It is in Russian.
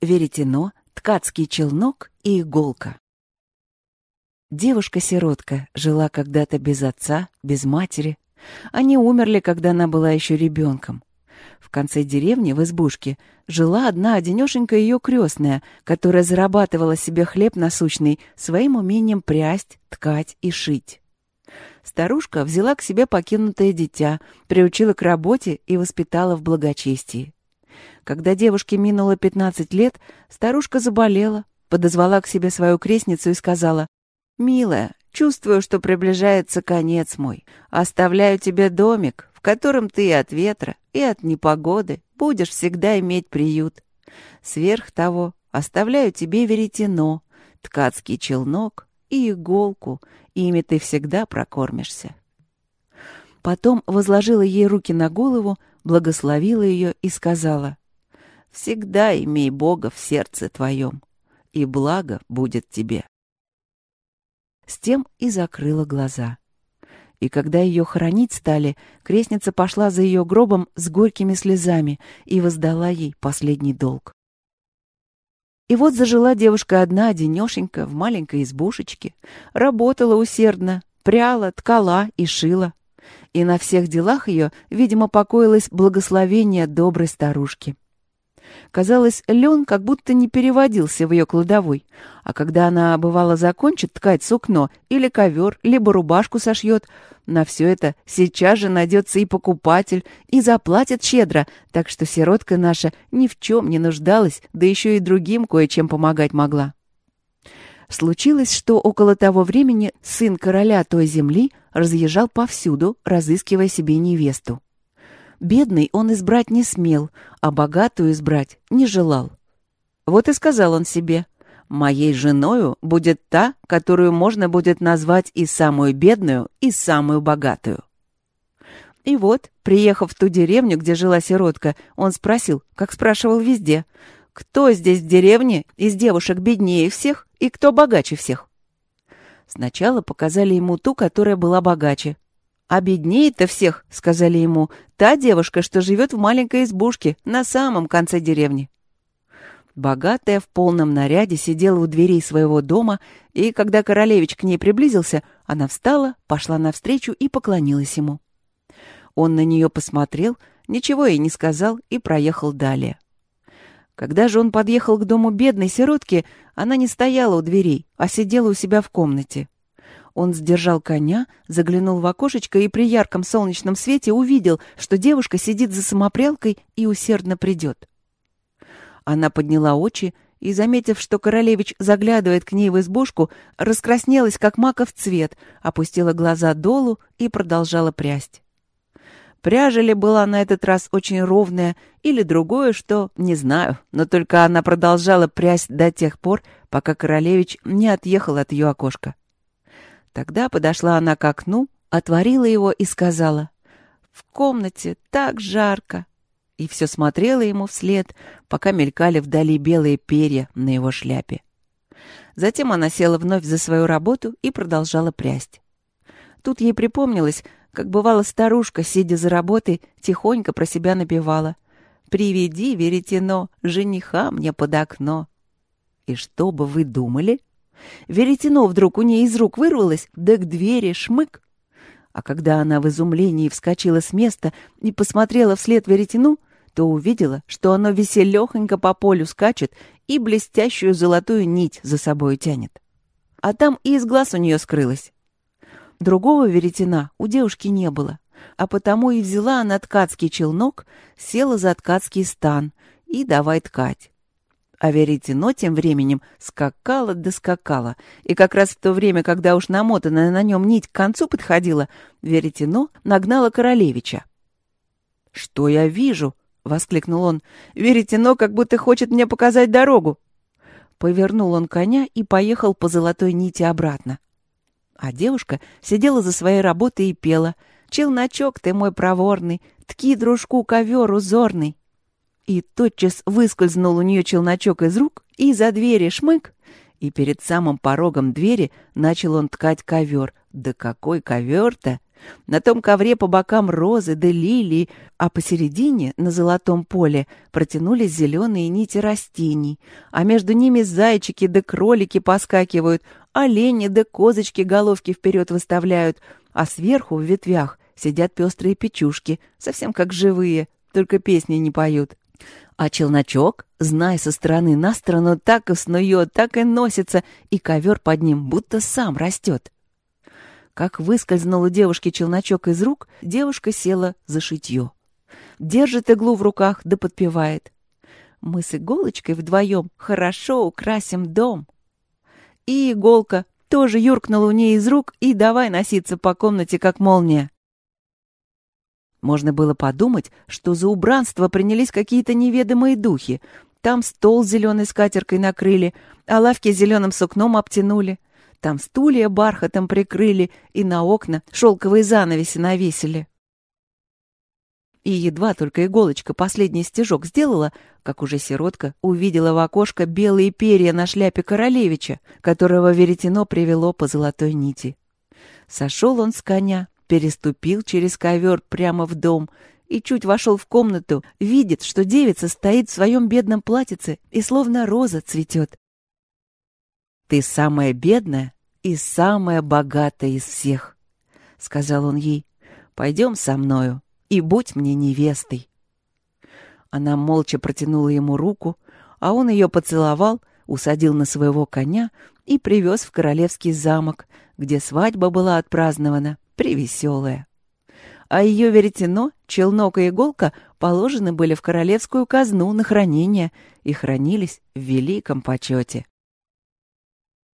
веретено, ткацкий челнок и иголка. Девушка-сиротка жила когда-то без отца, без матери. Они умерли, когда она была еще ребенком. В конце деревни, в избушке, жила одна одинешенька ее крестная, которая зарабатывала себе хлеб насущный своим умением прясть, ткать и шить. Старушка взяла к себе покинутое дитя, приучила к работе и воспитала в благочестии. Когда девушке минуло 15 лет, старушка заболела, подозвала к себе свою крестницу и сказала, «Милая, чувствую, что приближается конец мой. Оставляю тебе домик, в котором ты и от ветра, и от непогоды будешь всегда иметь приют. Сверх того, оставляю тебе веретено, ткацкий челнок и иголку, ими ты всегда прокормишься». Потом возложила ей руки на голову, благословила ее и сказала, «Всегда имей Бога в сердце твоем, и благо будет тебе». С тем и закрыла глаза. И когда ее хоронить стали, крестница пошла за ее гробом с горькими слезами и воздала ей последний долг. И вот зажила девушка одна, одинешенька, в маленькой избушечке, работала усердно, пряла, ткала и шила и на всех делах ее, видимо, покоилось благословение доброй старушки. Казалось, лен как будто не переводился в ее кладовой, а когда она, бывало, закончит ткать сукно или ковер, либо рубашку сошьет, на все это сейчас же найдется и покупатель, и заплатит щедро, так что сиротка наша ни в чем не нуждалась, да еще и другим кое-чем помогать могла. Случилось, что около того времени сын короля той земли разъезжал повсюду, разыскивая себе невесту. Бедный он избрать не смел, а богатую избрать не желал. Вот и сказал он себе, «Моей женою будет та, которую можно будет назвать и самую бедную, и самую богатую». И вот, приехав в ту деревню, где жила сиротка, он спросил, как спрашивал везде, кто здесь в деревне из девушек беднее всех и кто богаче всех? Сначала показали ему ту, которая была богаче. «А беднее-то всех», — сказали ему, — «та девушка, что живет в маленькой избушке на самом конце деревни». Богатая в полном наряде сидела у дверей своего дома, и когда королевич к ней приблизился, она встала, пошла навстречу и поклонилась ему. Он на нее посмотрел, ничего ей не сказал и проехал далее. Когда же он подъехал к дому бедной сиротки, она не стояла у дверей, а сидела у себя в комнате. Он сдержал коня, заглянул в окошечко и при ярком солнечном свете увидел, что девушка сидит за самопрялкой и усердно придет. Она подняла очи и, заметив, что королевич заглядывает к ней в избушку, раскраснелась, как маков цвет, опустила глаза долу и продолжала прясть. Пряжа ли была на этот раз очень ровная или другое, что, не знаю, но только она продолжала прясть до тех пор, пока королевич не отъехал от ее окошка. Тогда подошла она к окну, отворила его и сказала, «В комнате так жарко!» И все смотрела ему вслед, пока мелькали вдали белые перья на его шляпе. Затем она села вновь за свою работу и продолжала прясть. Тут ей припомнилось, как бывала старушка, сидя за работой, тихонько про себя напевала. «Приведи, веретено, жениха мне под окно». И что бы вы думали? Веретено вдруг у ней из рук вырвалось, да к двери шмык. А когда она в изумлении вскочила с места и посмотрела вслед веретену, то увидела, что оно веселехонько по полю скачет и блестящую золотую нить за собой тянет. А там и из глаз у нее скрылось. Другого веретена у девушки не было, а потому и взяла она ткацкий челнок, села за ткацкий стан и давай ткать. А веретено тем временем скакало да скакало, и как раз в то время, когда уж намотанная на нем нить к концу подходила, веретено нагнало королевича. «Что я вижу?» — воскликнул он. «Веретено как будто хочет мне показать дорогу». Повернул он коня и поехал по золотой нити обратно. А девушка сидела за своей работой и пела «Челночок ты мой проворный, тки дружку ковер узорный». И тотчас выскользнул у нее челночок из рук, и за двери шмык, и перед самым порогом двери начал он ткать ковер. Да какой ковер-то! На том ковре по бокам розы да лилии, а посередине, на золотом поле, протянулись зеленые нити растений, а между ними зайчики да кролики поскакивают, олени да козочки головки вперед выставляют, а сверху в ветвях сидят пестрые печушки, совсем как живые, только песни не поют. А челночок, знай со стороны на сторону, так и снует, так и носится, и ковер под ним будто сам растет. Как выскользнул у девушки челночок из рук, девушка села за шитье. Держит иглу в руках да подпевает. «Мы с иголочкой вдвоем хорошо украсим дом». И иголка тоже юркнула у ней из рук и давай носиться по комнате, как молния. Можно было подумать, что за убранство принялись какие-то неведомые духи. Там стол зеленой скатеркой накрыли, а лавки зеленым сукном обтянули. Там стулья бархатом прикрыли и на окна шелковые занавеси навесили. И едва только иголочка последний стежок сделала, как уже сиротка увидела в окошко белые перья на шляпе королевича, которого веретено привело по золотой нити. Сошел он с коня, переступил через ковер прямо в дом и чуть вошел в комнату, видит, что девица стоит в своем бедном платьице и словно роза цветет. «Ты самая бедная и самая богатая из всех», — сказал он ей. «Пойдем со мною и будь мне невестой». Она молча протянула ему руку, а он ее поцеловал, усадил на своего коня и привез в королевский замок, где свадьба была отпразднована, превеселая. А ее веретено, челнок и иголка положены были в королевскую казну на хранение и хранились в великом почете.